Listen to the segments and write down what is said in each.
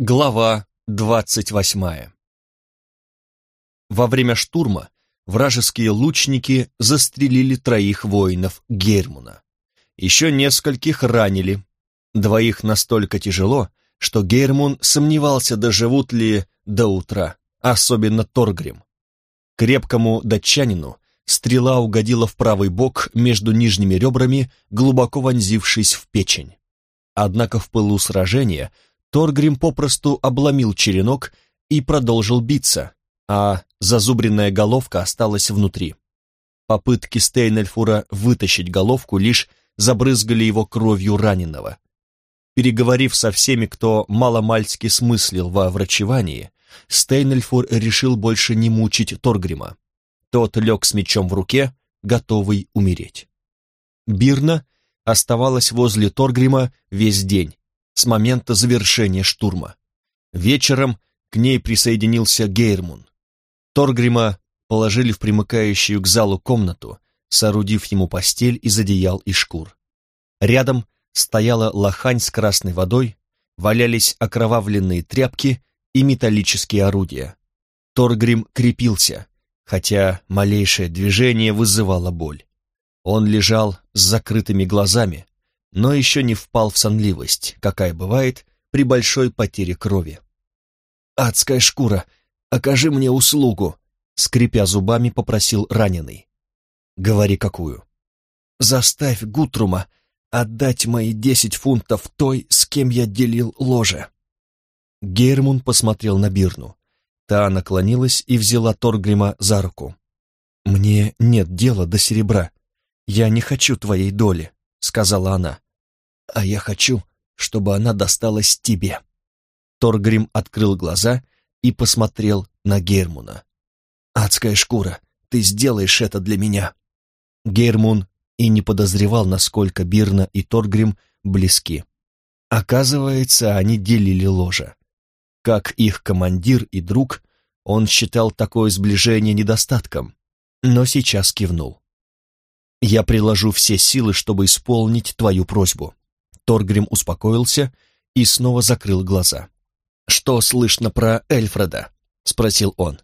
Глава двадцать восьмая Во время штурма вражеские лучники застрелили троих воинов Гермуна. Еще нескольких ранили, двоих настолько тяжело, что Гермун сомневался, доживут ли до утра, особенно Торгрим. Крепкому датчанину стрела угодила в правый бок между нижними ребрами, глубоко вонзившись в печень. Однако в пылу сражения – Торгрим попросту обломил черенок и продолжил биться, а зазубренная головка осталась внутри. Попытки Стейнельфура вытащить головку лишь забрызгали его кровью раненого. Переговорив со всеми, кто маломальски смыслил во врачевании, Стейнельфур решил больше не мучить Торгрима. Тот лег с мечом в руке, готовый умереть. Бирна оставалась возле Торгрима весь день, с момента завершения штурма. Вечером к ней присоединился Гейрмун. Торгрима положили в примыкающую к залу комнату, соорудив ему постель из одеял и шкур. Рядом стояла лохань с красной водой, валялись окровавленные тряпки и металлические орудия. Торгрим крепился, хотя малейшее движение вызывало боль. Он лежал с закрытыми глазами, но еще не впал в сонливость, какая бывает при большой потере крови. «Адская шкура, окажи мне услугу!» скрипя зубами, попросил раненый. «Говори, какую?» «Заставь Гутрума отдать мои десять фунтов той, с кем я делил ложе». Гейрмун посмотрел на Бирну. Та наклонилась и взяла Торгрима за руку. «Мне нет дела до серебра. Я не хочу твоей доли. — сказала она. «А я хочу, чтобы она досталась тебе». Торгрим открыл глаза и посмотрел на Гермуна. «Адская шкура, ты сделаешь это для меня». Гермун и не подозревал, насколько Бирна и Торгрим близки. Оказывается, они делили ложе. Как их командир и друг, он считал такое сближение недостатком, но сейчас кивнул. Я приложу все силы, чтобы исполнить твою просьбу. Торгрим успокоился и снова закрыл глаза. «Что слышно про Эльфреда?» — спросил он.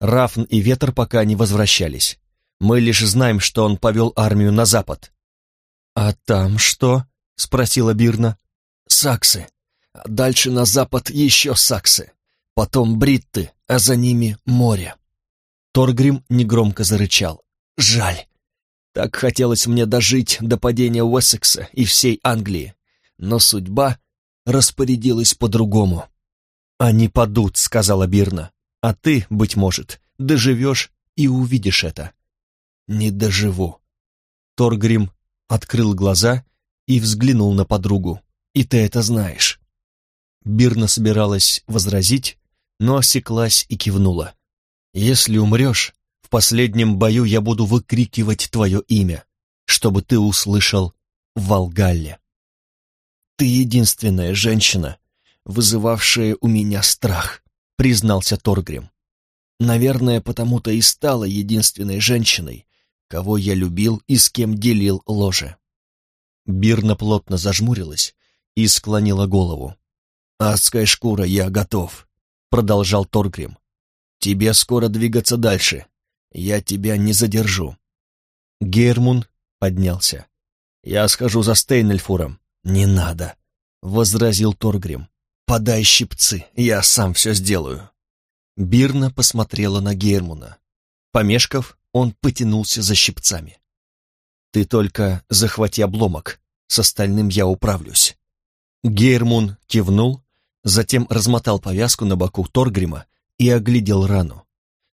Рафн и Ветер пока не возвращались. Мы лишь знаем, что он повел армию на запад. «А там что?» — спросила Бирна. «Саксы. Дальше на запад еще саксы. Потом бритты, а за ними море». Торгрим негромко зарычал. «Жаль. Так хотелось мне дожить до падения Уэссекса и всей Англии, но судьба распорядилась по-другому. «Они падут», — сказала Бирна, — «а ты, быть может, доживешь и увидишь это». «Не доживу». Торгрим открыл глаза и взглянул на подругу. «И ты это знаешь». Бирна собиралась возразить, но осеклась и кивнула. «Если умрешь, в последнем бою я буду выкрикивать твое имя, чтобы ты услышал Волгалле. Ты единственная женщина, вызывавшая у меня страх, признался Торгрим. Наверное, потому-то и стала единственной женщиной, кого я любил и с кем делил ложе. Бирна плотно зажмурилась и склонила голову. «Адская шкура, я готов», — продолжал Торгрим. «Тебе скоро двигаться дальше. Я тебя не задержу». Гермун поднялся. «Я схожу за Стейнельфуром». «Не надо», — возразил Торгрим. «Подай щипцы, я сам все сделаю». Бирна посмотрела на Гермуна. Помешков, он потянулся за щипцами. «Ты только захвати обломок, с остальным я управлюсь». Гермун кивнул, затем размотал повязку на боку Торгрима и оглядел рану.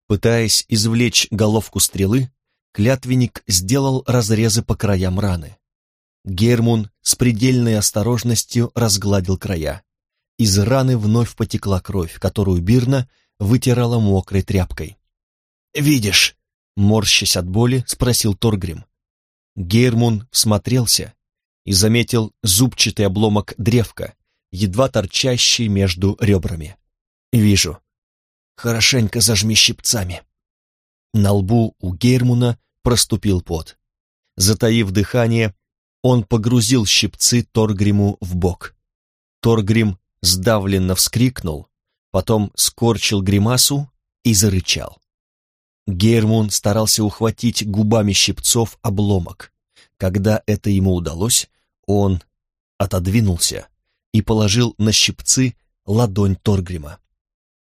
Пытаясь извлечь головку стрелы, клятвенник сделал разрезы по краям раны. Гермун с предельной осторожностью разгладил края. Из раны вновь потекла кровь, которую Бирна вытирала мокрой тряпкой. «Видишь?» — морщась от боли, спросил Торгрим. Гермун смотрелся и заметил зубчатый обломок древка, едва торчащий между ребрами. «Вижу. Хорошенько зажми щипцами. На лбу у Гейрмуна проступил пот. Затаив дыхание, он погрузил щипцы Торгриму в бок. Торгрим сдавленно вскрикнул, потом скорчил гримасу и зарычал. Гермун старался ухватить губами щипцов обломок. Когда это ему удалось, он отодвинулся и положил на щипцы ладонь Торгрима.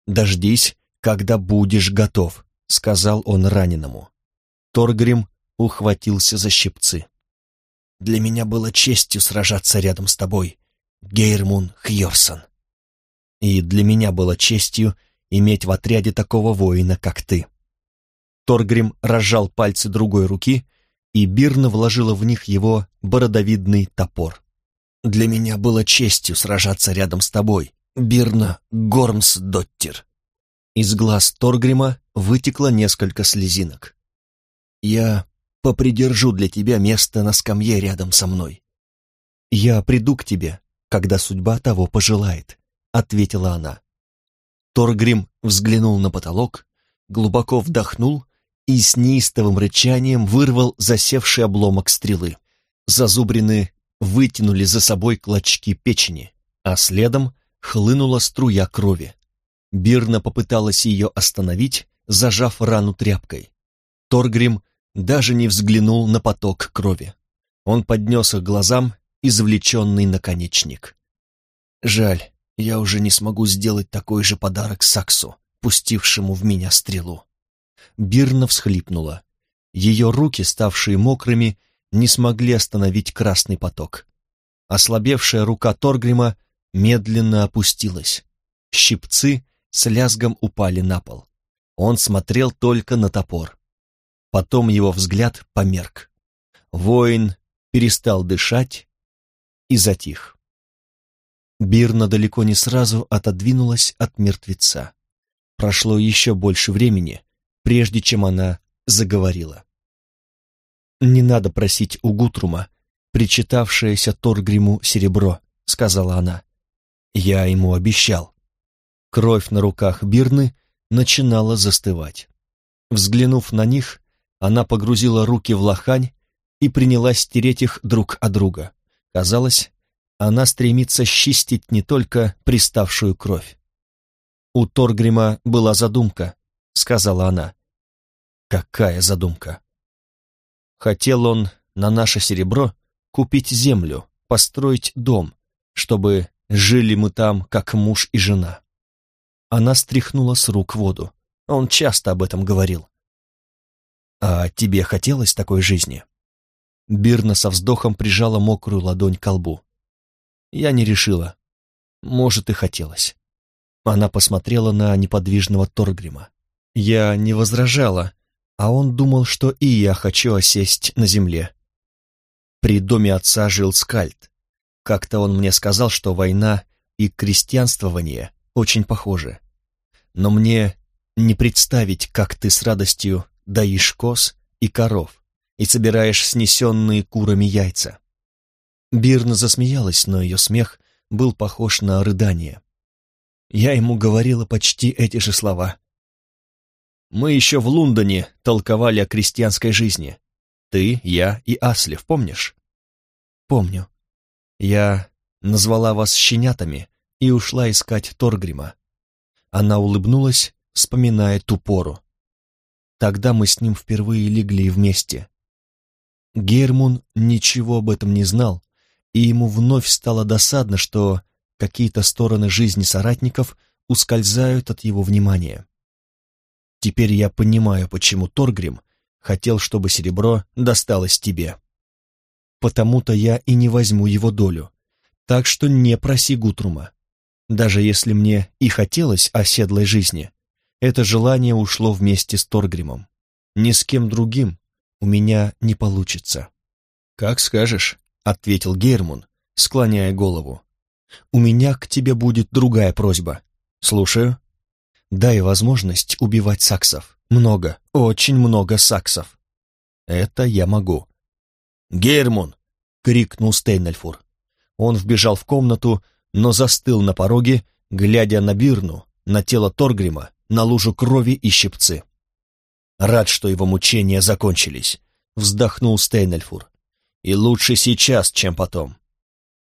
«Дождись, когда будешь готов», — сказал он раненому. Торгрим ухватился за щипцы. «Для меня было честью сражаться рядом с тобой, Гейрмун Хьорсон. И для меня было честью иметь в отряде такого воина, как ты». Торгрим разжал пальцы другой руки, и Бирна вложила в них его бородовидный топор. «Для меня было честью сражаться рядом с тобой, Бирна Гормсдоттер». Из глаз Торгрима вытекло несколько слезинок. «Я попридержу для тебя место на скамье рядом со мной. Я приду к тебе, когда судьба того пожелает», — ответила она. Торгрим взглянул на потолок, глубоко вдохнул и с неистовым рычанием вырвал засевший обломок стрелы. Зазубрины вытянули за собой клочки печени, а следом хлынула струя крови. Бирна попыталась ее остановить, зажав рану тряпкой. Торгрим даже не взглянул на поток крови. Он поднес к глазам извлеченный наконечник. «Жаль, я уже не смогу сделать такой же подарок Саксу, пустившему в меня стрелу». Бирна всхлипнула. Ее руки, ставшие мокрыми, не смогли остановить красный поток. Ослабевшая рука Торгрима медленно опустилась. Щипцы с лязгом упали на пол. Он смотрел только на топор. Потом его взгляд померк. Воин перестал дышать и затих. Бирна далеко не сразу отодвинулась от мертвеца. Прошло еще больше времени, прежде чем она заговорила. «Не надо просить у Гутрума, причитавшееся Торгриму серебро», — сказала она. «Я ему обещал». Кровь на руках Бирны начинала застывать. Взглянув на них, она погрузила руки в лохань и принялась стереть их друг от друга. Казалось, она стремится счистить не только приставшую кровь. «У Торгрима была задумка», — сказала она. «Какая задумка?» Хотел он на наше серебро купить землю, построить дом, чтобы жили мы там, как муж и жена. Она стряхнула с рук воду. Он часто об этом говорил. «А тебе хотелось такой жизни?» Бирна со вздохом прижала мокрую ладонь к лбу. Я не решила. Может, и хотелось. Она посмотрела на неподвижного Торгрима. Я не возражала, а он думал, что и я хочу осесть на земле. При доме отца жил Скальд. Как-то он мне сказал, что война и крестьянствование очень похожи. Но мне не представить, как ты с радостью доишь коз и коров и собираешь снесенные курами яйца. Бирна засмеялась, но ее смех был похож на рыдание. Я ему говорила почти эти же слова. Мы еще в Лондоне толковали о крестьянской жизни. Ты, я и Аслев, помнишь? Помню. Я назвала вас щенятами и ушла искать Торгрима. Она улыбнулась, вспоминая ту пору. Тогда мы с ним впервые легли вместе. Гермун ничего об этом не знал, и ему вновь стало досадно, что какие-то стороны жизни соратников ускользают от его внимания. Теперь я понимаю, почему Торгрим хотел, чтобы серебро досталось тебе. Потому-то я и не возьму его долю. Так что не проси Гутрума. Даже если мне и хотелось оседлой жизни, это желание ушло вместе с Торгримом. Ни с кем другим у меня не получится. «Как скажешь», — ответил Гермун, склоняя голову. «У меня к тебе будет другая просьба. Слушаю». Дай возможность убивать саксов. Много, очень много саксов. Это я могу. «Гермун!» — крикнул Стейнельфур. Он вбежал в комнату, но застыл на пороге, глядя на Бирну, на тело Торгрима, на лужу крови и щипцы. Рад, что его мучения закончились, вздохнул Стейнельфур. И лучше сейчас, чем потом.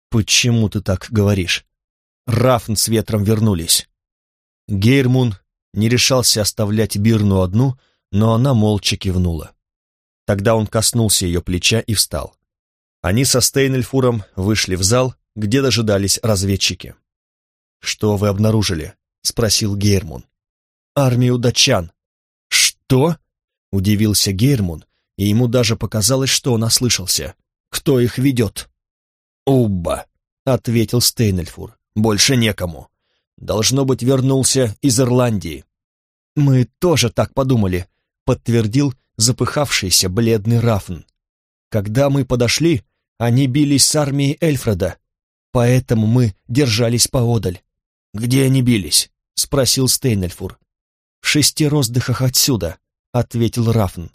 Почему ты так говоришь? Рафн с ветром вернулись. Гейрмун не решался оставлять Бирну одну, но она молча кивнула. Тогда он коснулся ее плеча и встал. Они со Стейнельфуром вышли в зал, где дожидались разведчики. «Что вы обнаружили?» — спросил Гейрмун. «Армию датчан». «Что?» — удивился Гейрмун, и ему даже показалось, что он ослышался. «Кто их ведет?» «Убба», — ответил Стейнельфур. «Больше некому. Должно быть, вернулся из Ирландии». «Мы тоже так подумали», — подтвердил запыхавшийся бледный Рафн. «Когда мы подошли, они бились с армией Эльфреда, поэтому мы держались поодаль». «Где они бились?» — спросил Стейнельфур. «В шести роздыхах отсюда», — ответил Рафн.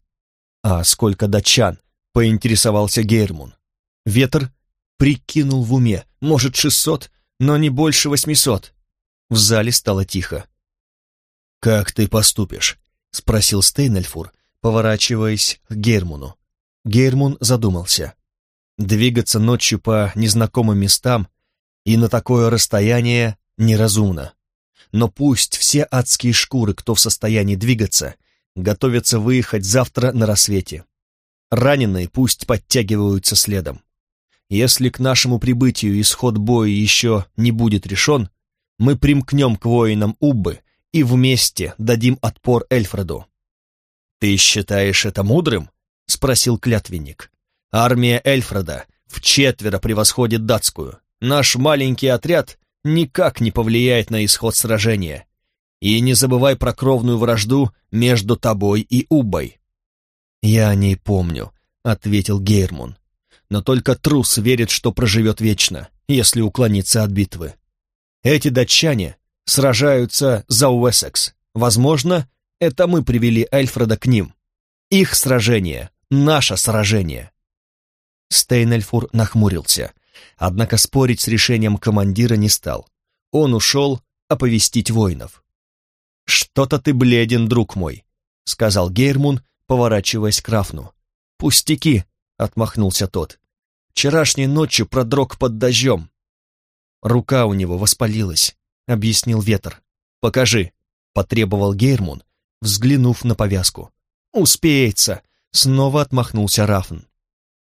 «А сколько датчан?» — поинтересовался Гейрмун. Ветер прикинул в уме, может, шестьсот, но не больше восьмисот. В зале стало тихо. «Как ты поступишь?» — спросил Стейнельфур, поворачиваясь к Гейрмуну. Гейрмун задумался. Двигаться ночью по незнакомым местам и на такое расстояние неразумно. Но пусть все адские шкуры, кто в состоянии двигаться, готовятся выехать завтра на рассвете. Раненые пусть подтягиваются следом. Если к нашему прибытию исход боя еще не будет решен, мы примкнем к воинам Уббы и вместе дадим отпор Эльфреду. «Ты считаешь это мудрым?» — спросил клятвенник. «Армия Эльфреда в четверо превосходит датскую. Наш маленький отряд никак не повлияет на исход сражения. И не забывай про кровную вражду между тобой и Убой». «Я о ней помню», — ответил Гейрмун. «Но только трус верит, что проживет вечно, если уклониться от битвы. Эти датчане сражаются за Уэссекс. Возможно, это мы привели Эльфреда к ним. Их сражение — наше сражение». Стейнельфур нахмурился, однако спорить с решением командира не стал. Он ушел оповестить воинов. «Что-то ты бледен, друг мой», — сказал Гейрмун, поворачиваясь к Рафну. «Пустяки», — отмахнулся тот. «Вчерашней ночью продрог под дождем». Рука у него воспалилась, — объяснил ветер. «Покажи», — потребовал Гейрмун, взглянув на повязку. «Успеется», — снова отмахнулся Рафн.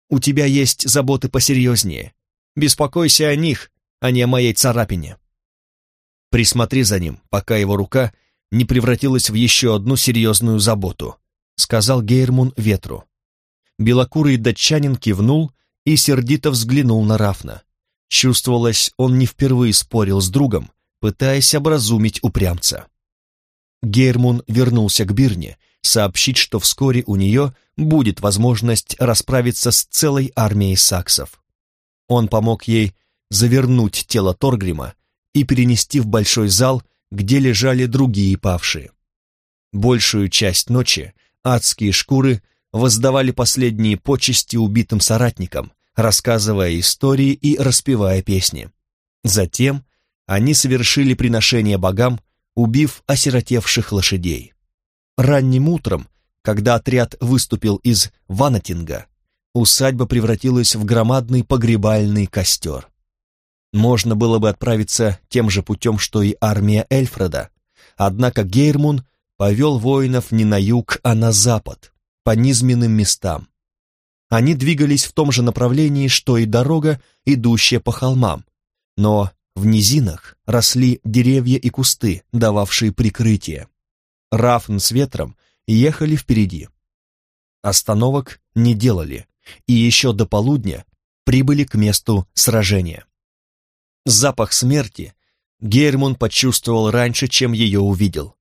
«У тебя есть заботы посерьезнее. Беспокойся о них, а не о моей царапине». «Присмотри за ним, пока его рука не превратилась в еще одну серьезную заботу», — сказал Гейрмун ветру. Белокурый датчанин кивнул и сердито взглянул на Рафна. Чувствовалось, он не впервые спорил с другом, пытаясь образумить упрямца. Гейрмун вернулся к Бирне, сообщить, что вскоре у нее будет возможность расправиться с целой армией саксов. Он помог ей завернуть тело Торгрима и перенести в большой зал, где лежали другие павшие. Большую часть ночи адские шкуры воздавали последние почести убитым соратникам, рассказывая истории и распевая песни. Затем они совершили приношение богам, убив осиротевших лошадей. Ранним утром, когда отряд выступил из Ванатинга, усадьба превратилась в громадный погребальный костер. Можно было бы отправиться тем же путем, что и армия Эльфреда, однако Гейрмун повел воинов не на юг, а на запад, по низменным местам, они двигались в том же направлении, что и дорога, идущая по холмам, но в низинах росли деревья и кусты, дававшие прикрытие. Рафн с ветром ехали впереди. Остановок не делали, и еще до полудня прибыли к месту сражения. Запах смерти Гермун почувствовал раньше, чем ее увидел.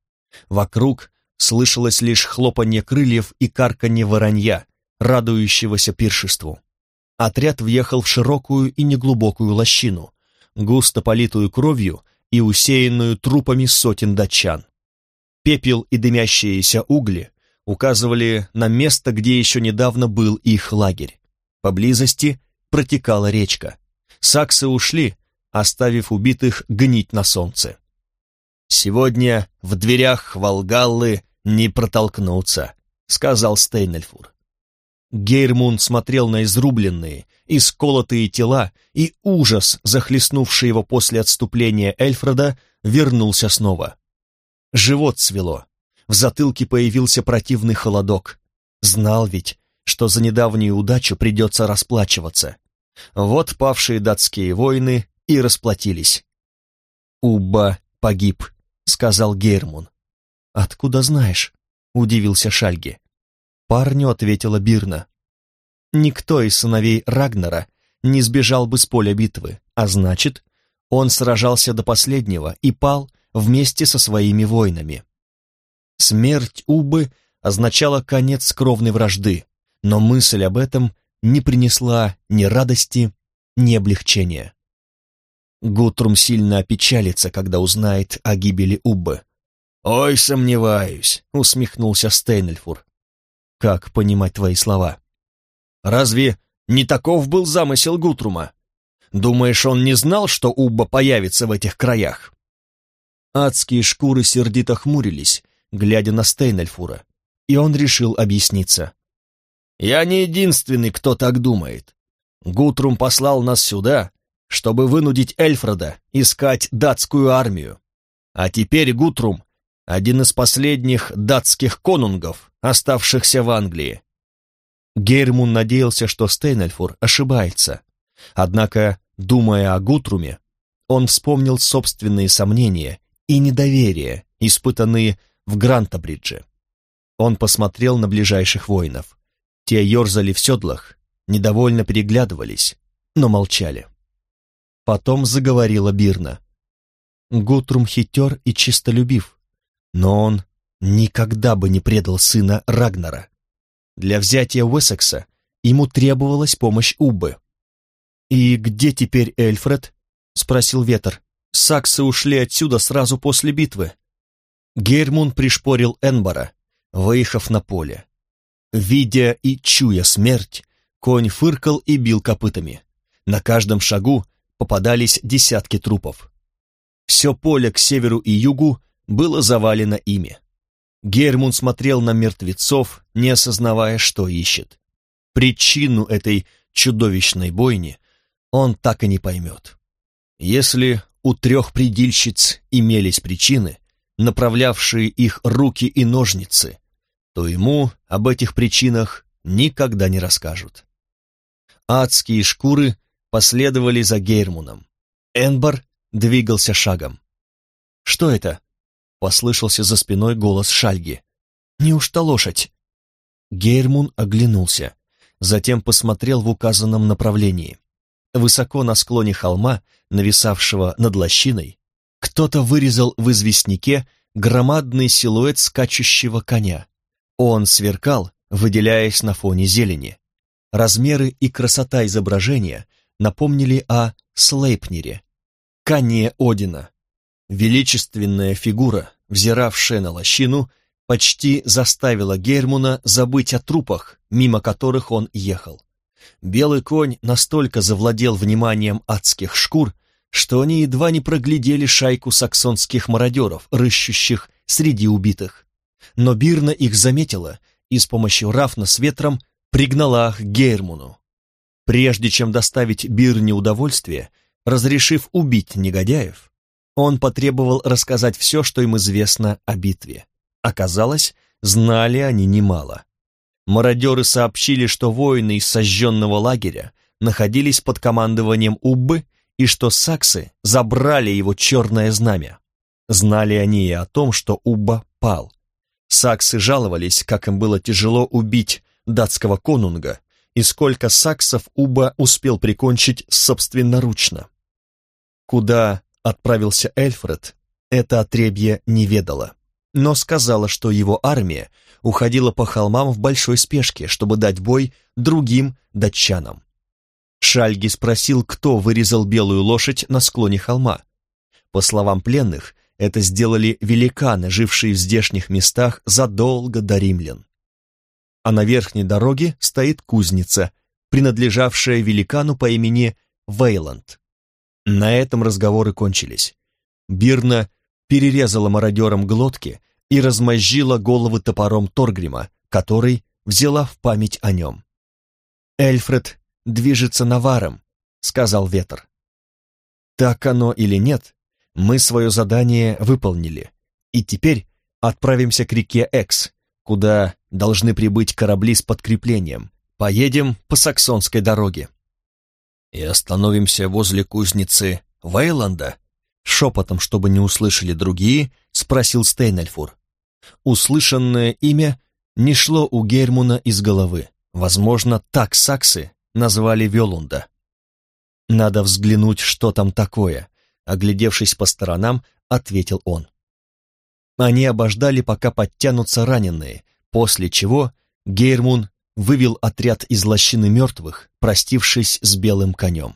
Вокруг слышалось лишь хлопанье крыльев и карканье воронья, радующегося пиршеству. Отряд въехал в широкую и неглубокую лощину, густо политую кровью и усеянную трупами сотен датчан. Пепел и дымящиеся угли указывали на место, где еще недавно был их лагерь. Поблизости протекала речка. Саксы ушли, оставив убитых гнить на солнце. «Сегодня в дверях Волгаллы не протолкнуться», — сказал Стейнельфур. Гейрмун смотрел на изрубленные, исколотые тела, и ужас, захлестнувший его после отступления Эльфреда, вернулся снова. Живот свело, в затылке появился противный холодок. Знал ведь, что за недавнюю удачу придется расплачиваться. Вот павшие датские воины и расплатились. «Уба погиб», — сказал Гейрмун. «Откуда знаешь?» — удивился Шальги. Парню ответила Бирна. Никто из сыновей Рагнара не сбежал бы с поля битвы, а значит, он сражался до последнего и пал вместе со своими воинами. Смерть Убы означала конец кровной вражды, но мысль об этом не принесла ни радости, ни облегчения. Гутрум сильно опечалится, когда узнает о гибели Уббы. «Ой, сомневаюсь», — усмехнулся Стейнельфур. «Как понимать твои слова?» «Разве не таков был замысел Гутрума? Думаешь, он не знал, что Убба появится в этих краях?» Адские шкуры сердито хмурились, глядя на Стейнельфура, и он решил объясниться. «Я не единственный, кто так думает. Гутрум послал нас сюда, чтобы вынудить Эльфреда искать датскую армию. А теперь Гутрум — один из последних датских конунгов, оставшихся в Англии. Гейрмун надеялся, что Стейнельфур ошибается. Однако, думая о Гутруме, он вспомнил собственные сомнения и недоверие, испытанные в Грантобридже. Он посмотрел на ближайших воинов. Те ерзали в седлах, недовольно переглядывались, но молчали. Потом заговорила Бирна. Гутрум хитер и чистолюбив, но он никогда бы не предал сына Рагнара. Для взятия Уэссекса ему требовалась помощь Уббы. «И где теперь Эльфред?» — спросил Ветер. «Саксы ушли отсюда сразу после битвы». Гейрмун пришпорил Энбора, выехав на поле. Видя и чуя смерть, конь фыркал и бил копытами. На каждом шагу попадались десятки трупов. Все поле к северу и югу было завалено ими. Гермун смотрел на мертвецов, не осознавая, что ищет. Причину этой чудовищной бойни он так и не поймет. Если у трех предильщиц имелись причины, направлявшие их руки и ножницы, то ему об этих причинах никогда не расскажут. Адские шкуры последовали за Гейрмуном. Энбар двигался шагом. «Что это?» Послышался за спиной голос Шальги. «Неужто лошадь?» Гейрмун оглянулся, затем посмотрел в указанном направлении. Высоко на склоне холма, нависавшего над лощиной, кто-то вырезал в известняке громадный силуэт скачущего коня. Он сверкал, выделяясь на фоне зелени. Размеры и красота изображения напомнили о Слейпнере, коне Одина, Величественная фигура, взиравшая на лощину, почти заставила Гермуна забыть о трупах, мимо которых он ехал. Белый конь настолько завладел вниманием адских шкур, что они едва не проглядели шайку саксонских мародеров, рыщущих среди убитых. Но Бирна их заметила и с помощью Рафна с ветром пригнала их к Гейрмуну. Прежде чем доставить Бирне удовольствие, разрешив убить негодяев, он потребовал рассказать все, что им известно о битве. Оказалось, знали они немало. Мародеры сообщили, что воины из сожженного лагеря находились под командованием Уббы и что саксы забрали его черное знамя. Знали они и о том, что Убба пал. Саксы жаловались, как им было тяжело убить датского конунга, и сколько саксов Уба успел прикончить собственноручно. Куда отправился Эльфред, это отребье не ведало, но сказала, что его армия уходила по холмам в большой спешке, чтобы дать бой другим датчанам. Шальги спросил, кто вырезал белую лошадь на склоне холма. По словам пленных, это сделали великаны, жившие в здешних местах задолго до римлян. А на верхней дороге стоит кузница, принадлежавшая великану по имени Вейланд. На этом разговоры кончились. Бирна перерезала мародерам глотки и размозжила головы топором Торгрима, который взяла в память о нем. Эльфред движется наваром», — сказал ветер. Так оно или нет, мы свое задание выполнили, и теперь отправимся к реке Экс, куда должны прибыть корабли с подкреплением. Поедем по Саксонской дороге. И остановимся возле кузницы Вейланда? Шепотом, чтобы не услышали другие, спросил Стейнельфур. Услышанное имя не шло у Гермуна из головы. Возможно, так саксы назвали Велунда. Надо взглянуть, что там такое, оглядевшись по сторонам, ответил он. Они обождали, пока подтянутся раненые, после чего Гейрмун вывел отряд из лощины мертвых, простившись с белым конем.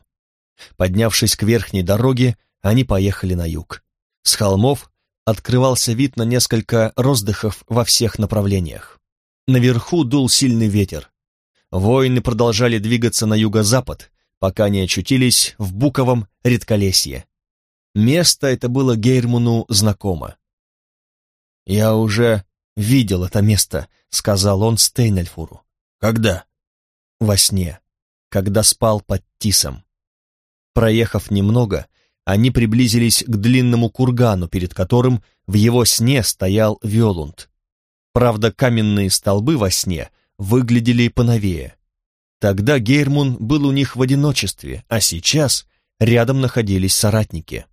Поднявшись к верхней дороге, они поехали на юг. С холмов открывался вид на несколько роздыхов во всех направлениях. Наверху дул сильный ветер. Воины продолжали двигаться на юго-запад, пока не очутились в буковом редколесье. Место это было Гейрмуну знакомо. «Я уже видел это место», — сказал он Стейнельфуру. «Когда?» «Во сне, когда спал под Тисом». Проехав немного, они приблизились к длинному кургану, перед которым в его сне стоял Виолунд. Правда, каменные столбы во сне выглядели поновее. Тогда Гейрмун был у них в одиночестве, а сейчас рядом находились соратники.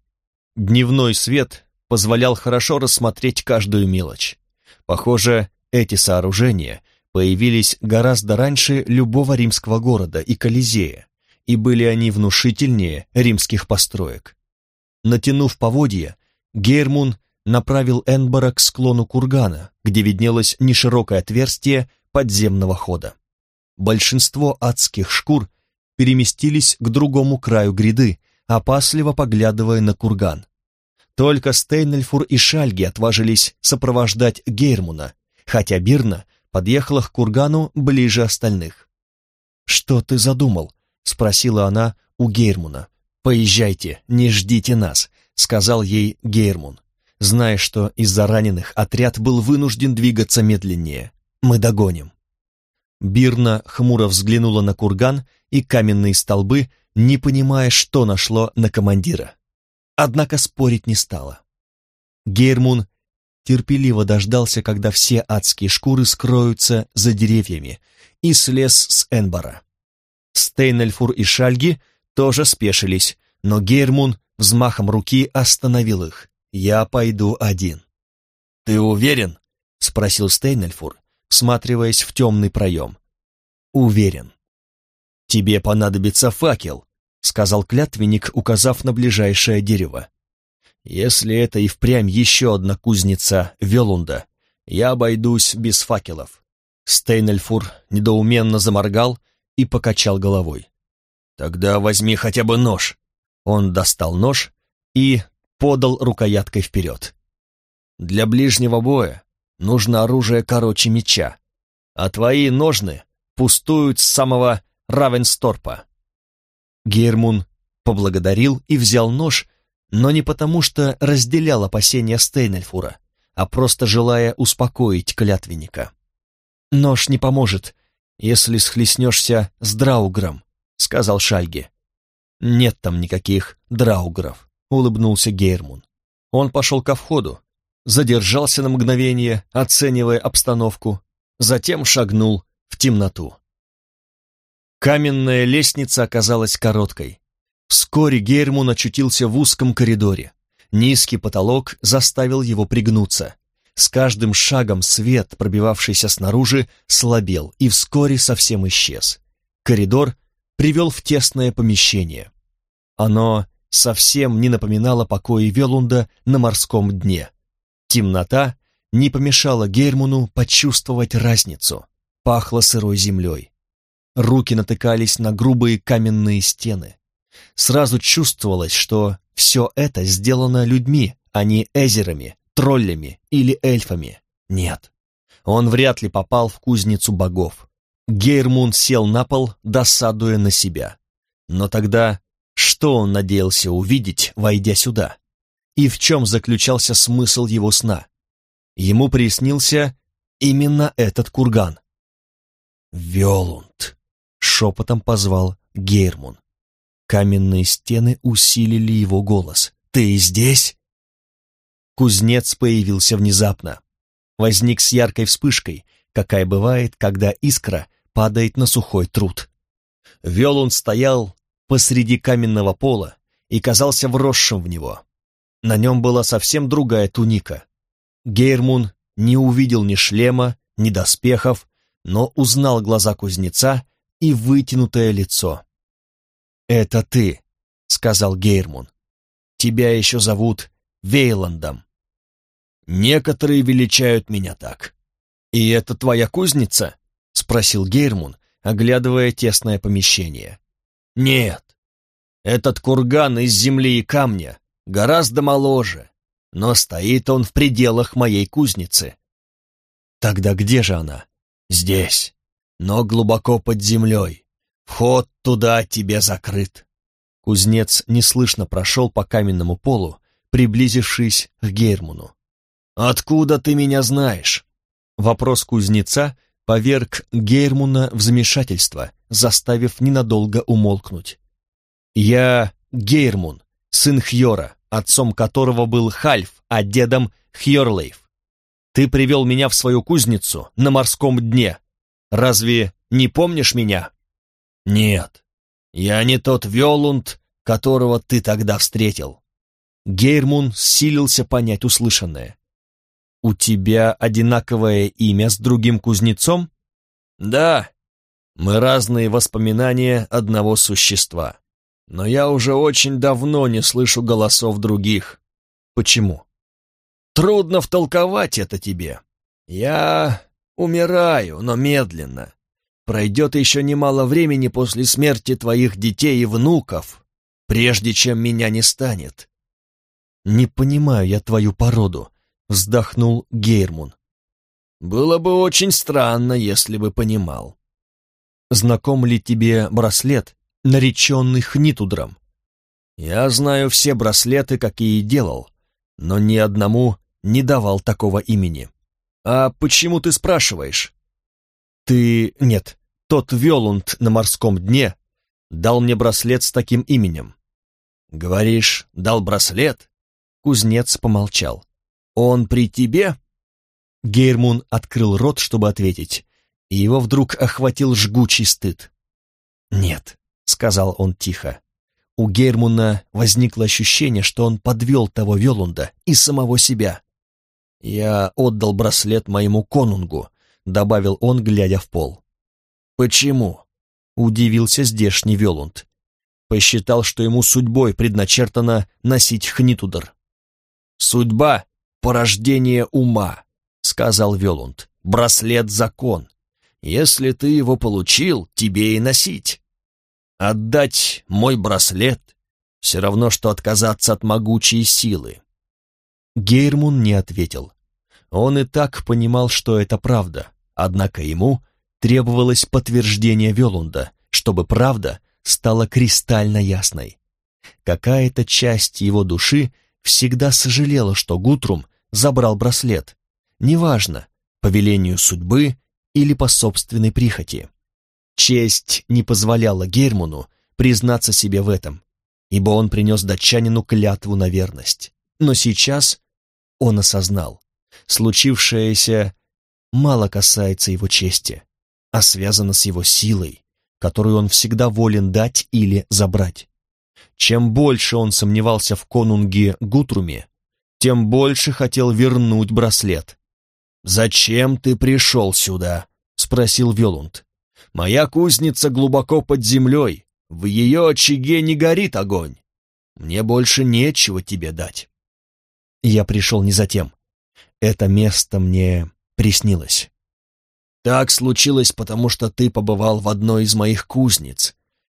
Дневной свет позволял хорошо рассмотреть каждую мелочь. Похоже, эти сооружения появились гораздо раньше любого римского города и Колизея, и были они внушительнее римских построек. Натянув поводья, Гейрмун направил Энбора к склону кургана, где виднелось неширокое отверстие подземного хода. Большинство адских шкур переместились к другому краю гряды, опасливо поглядывая на курган. Только Стейнельфур и Шальги отважились сопровождать Гейрмуна, хотя Бирна подъехала к кургану ближе остальных. «Что ты задумал?» — спросила она у Гейрмуна. «Поезжайте, не ждите нас», — сказал ей Гейрмун, зная, что из-за раненых отряд был вынужден двигаться медленнее. «Мы догоним». Бирна хмуро взглянула на курган и каменные столбы, не понимая, что нашло на командира. Однако спорить не стала. Гейрмун терпеливо дождался, когда все адские шкуры скроются за деревьями, и слез с Энбара. Стейнельфур и Шальги тоже спешились, но Гейрмун взмахом руки остановил их. «Я пойду один». «Ты уверен?» — спросил Стейнельфур, всматриваясь в темный проем. «Уверен». «Тебе понадобится факел», — сказал клятвенник, указав на ближайшее дерево. «Если это и впрямь еще одна кузница Велунда, я обойдусь без факелов». Стейнельфур недоуменно заморгал и покачал головой. «Тогда возьми хотя бы нож». Он достал нож и подал рукояткой вперед. «Для ближнего боя нужно оружие короче меча, а твои ножны пустуют с самого Равенсторпа». Гейрмун поблагодарил и взял нож, но не потому, что разделял опасения Стейнельфура, а просто желая успокоить клятвенника. «Нож не поможет, если схлестнешься с Драугром», — сказал Шальги. «Нет там никаких драугров», — улыбнулся Гейрмун. Он пошел ко входу, задержался на мгновение, оценивая обстановку, затем шагнул в темноту. Каменная лестница оказалась короткой. Вскоре Гейрмун очутился в узком коридоре. Низкий потолок заставил его пригнуться. С каждым шагом свет, пробивавшийся снаружи, слабел и вскоре совсем исчез. Коридор привел в тесное помещение. Оно совсем не напоминало покои Велунда на морском дне. Темнота не помешала Гермуну почувствовать разницу. Пахло сырой землей. Руки натыкались на грубые каменные стены. Сразу чувствовалось, что все это сделано людьми, а не эзерами, троллями или эльфами. Нет, он вряд ли попал в кузницу богов. Гейрмун сел на пол, досадуя на себя. Но тогда что он надеялся увидеть, войдя сюда? И в чем заключался смысл его сна? Ему приснился именно этот курган. «Велунд», — шепотом позвал Гейрмун. Каменные стены усилили его голос. «Ты здесь?» Кузнец появился внезапно. Возник с яркой вспышкой, какая бывает, когда искра падает на сухой труд. Вел он стоял посреди каменного пола и казался вросшим в него. На нем была совсем другая туника. Гейрмун не увидел ни шлема, ни доспехов, но узнал глаза кузнеца и вытянутое лицо. «Это ты», — сказал Гейрмун. «Тебя еще зовут Вейландом». «Некоторые величают меня так». «И это твоя кузница?» — спросил Гейрмун, оглядывая тесное помещение. «Нет, этот курган из земли и камня гораздо моложе, но стоит он в пределах моей кузницы». «Тогда где же она?» «Здесь, но глубоко под землей. Вход туда тебе закрыт». Кузнец неслышно прошел по каменному полу, приблизившись к Гейрмуну. «Откуда ты меня знаешь?» Вопрос кузнеца поверг Гейрмуна в замешательство, заставив ненадолго умолкнуть. «Я Гейрмун, сын Хьора, отцом которого был Хальф, а дедом Хьорлейф. Ты привел меня в свою кузницу на морском дне. Разве не помнишь меня?» «Нет, я не тот Велунд, которого ты тогда встретил». Гейрмун силился понять услышанное. «У тебя одинаковое имя с другим кузнецом?» «Да, мы разные воспоминания одного существа. Но я уже очень давно не слышу голосов других. Почему?» «Трудно втолковать это тебе. Я умираю, но медленно. Пройдет еще немало времени после смерти твоих детей и внуков, прежде чем меня не станет». «Не понимаю я твою породу», вздохнул Гейрмун. «Было бы очень странно, если бы понимал». «Знаком ли тебе браслет, нареченный Хнитудром?» «Я знаю все браслеты, какие делал, но ни одному не давал такого имени. А почему ты спрашиваешь?» «Ты... нет, тот Велунд на морском дне дал мне браслет с таким именем». «Говоришь, дал браслет?» Кузнец помолчал. «Он при тебе?» Гейрмун открыл рот, чтобы ответить, и его вдруг охватил жгучий стыд. «Нет», — сказал он тихо. У Гейрмуна возникло ощущение, что он подвел того Велунда и самого себя. «Я отдал браслет моему конунгу», — добавил он, глядя в пол. «Почему?» — удивился здешний Велунд. Посчитал, что ему судьбой предначертано носить хнитудар. «Судьба порождение ума», — сказал Велунд. «Браслет — закон. Если ты его получил, тебе и носить. Отдать мой браслет — все равно, что отказаться от могучей силы». Гейрмун не ответил. Он и так понимал, что это правда, однако ему требовалось подтверждение Велунда, чтобы правда стала кристально ясной. Какая-то часть его души всегда сожалела, что Гутрум забрал браслет. Неважно, по велению судьбы или по собственной прихоти. Честь не позволяла Герману признаться себе в этом, ибо он принес датчанину клятву на верность. Но сейчас он осознал, случившееся мало касается его чести, а связано с его силой, которую он всегда волен дать или забрать. Чем больше он сомневался в конунге Гутруме, тем больше хотел вернуть браслет. «Зачем ты пришел сюда?» — спросил Велунд. «Моя кузница глубоко под землей, в ее очаге не горит огонь. Мне больше нечего тебе дать». Я пришел не за тем. Это место мне приснилось. Так случилось, потому что ты побывал в одной из моих кузниц,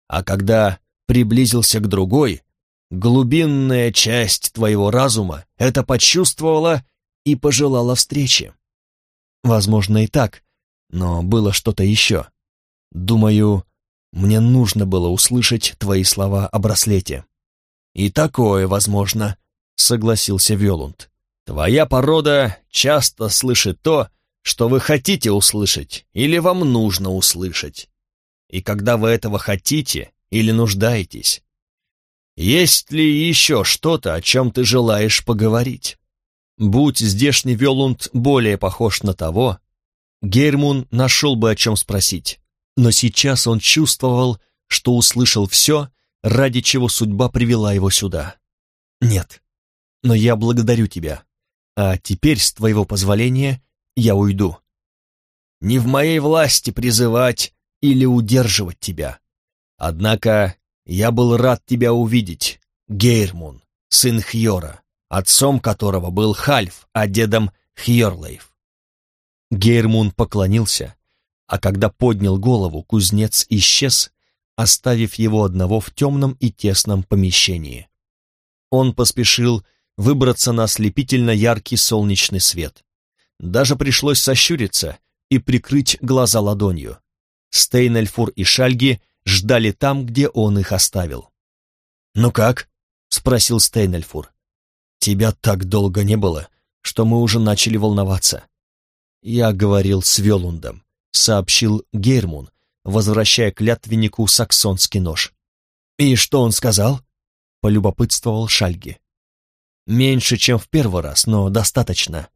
а когда приблизился к другой, Глубинная часть твоего разума это почувствовала и пожелала встречи. Возможно и так, но было что-то еще. Думаю, мне нужно было услышать твои слова о браслете. И такое возможно, согласился Велунд. Твоя порода часто слышит то, что вы хотите услышать или вам нужно услышать. и когда вы этого хотите или нуждаетесь. Есть ли еще что-то, о чем ты желаешь поговорить? Будь здешний Велунд более похож на того, Гейрмун нашел бы о чем спросить, но сейчас он чувствовал, что услышал все, ради чего судьба привела его сюда. Нет, но я благодарю тебя, а теперь, с твоего позволения, я уйду. Не в моей власти призывать или удерживать тебя. Однако я был рад тебя увидеть, Гейрмун, сын Хьора, отцом которого был Хальф, а дедом Хьорлейв. Гейрмун поклонился, а когда поднял голову, кузнец исчез, оставив его одного в темном и тесном помещении. Он поспешил выбраться на ослепительно яркий солнечный свет. Даже пришлось сощуриться и прикрыть глаза ладонью. Стейнельфур и Шальги ждали там, где он их оставил. «Ну как?» — спросил Стейнельфур. «Тебя так долго не было, что мы уже начали волноваться». «Я говорил с Велундом», — сообщил Гейрмун, возвращая клятвеннику саксонский нож. «И что он сказал?» — полюбопытствовал Шальги. «Меньше, чем в первый раз, но достаточно».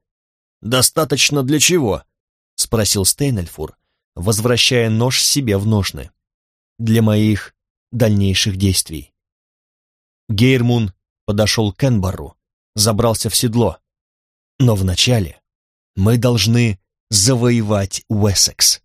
«Достаточно для чего?» — спросил Стейнельфур, возвращая нож себе в ножны. «Для моих дальнейших действий». Гейрмун подошел к Энбару, забрался в седло. «Но вначале мы должны завоевать Уэссекс».